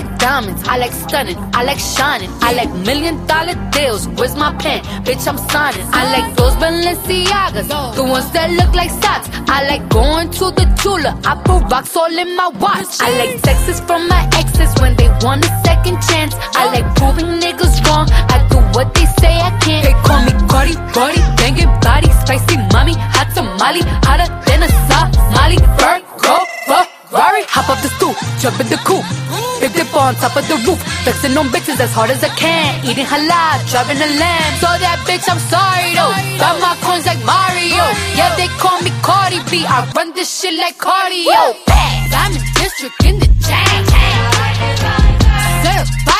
like diamonds, I like stunning, I like shining, I like million dollar deals. Where's my pen? Bitch, I'm signing. I like those Balenciagas, the ones that look like socks. I like going to the Tula, I put rocks all in my watch. I like texts from my exes when they want a second chance. I like proving niggas wrong, I do what they say I can't. They call me Cardi, Cardi, banging body, spicy mommy, hot tamale, hotter than a Somali. Virgo, Ferrari, hop off the stoop, jump in the coupe. On top of the roof, flexing on bitches as hard as I can. Eating halal, driving a lamb. So that bitch, I'm sorry though. Got my coins like Mario. Yeah, they call me Cardi B. I run this shit like cardio. I'm in district in the chain. Certified,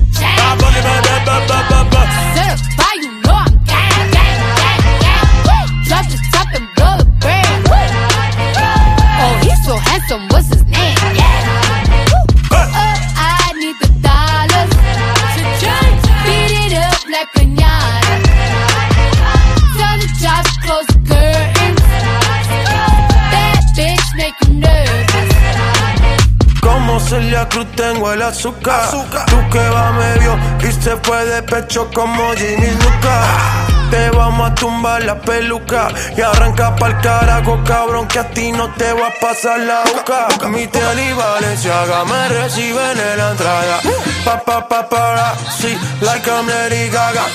In district in the chain. Bad Bunny, Celia Cruz tengo el azúcar. Tú que va medio y se fue de pecho como Ginny Luca. Te vamos a tumbar la peluca y arranca pa'l carajo, cabrón, que a ti no te va a pasar la boca. Mi tele y Valenciaga me reciben en la entrada. Pa, pa, pa, para, sí, like I'm Lady Gaga.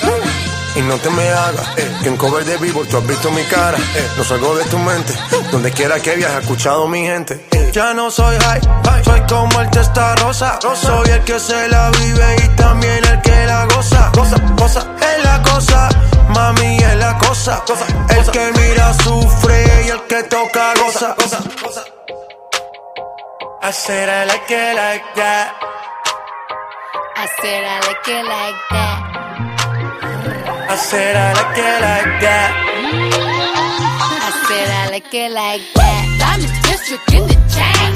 Y no te me hagas, eh, que en cover de vivo tú has visto mi cara, eh, no salgo de tu mente, donde quiera que viajes, escuchado mi gente. Ya no soy high, soy como el testa rosa, soy el que se la vive y también el que la goza, goza, goza, es la cosa, mami es la cosa, el que mira sufre y el que toca goza, goza, goza. I said I like it like that. I said I like it like that. I said I like it like that. I said I like it like that. Diamond district in the chat.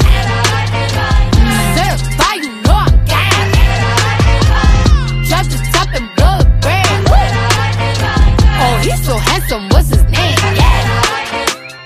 Certified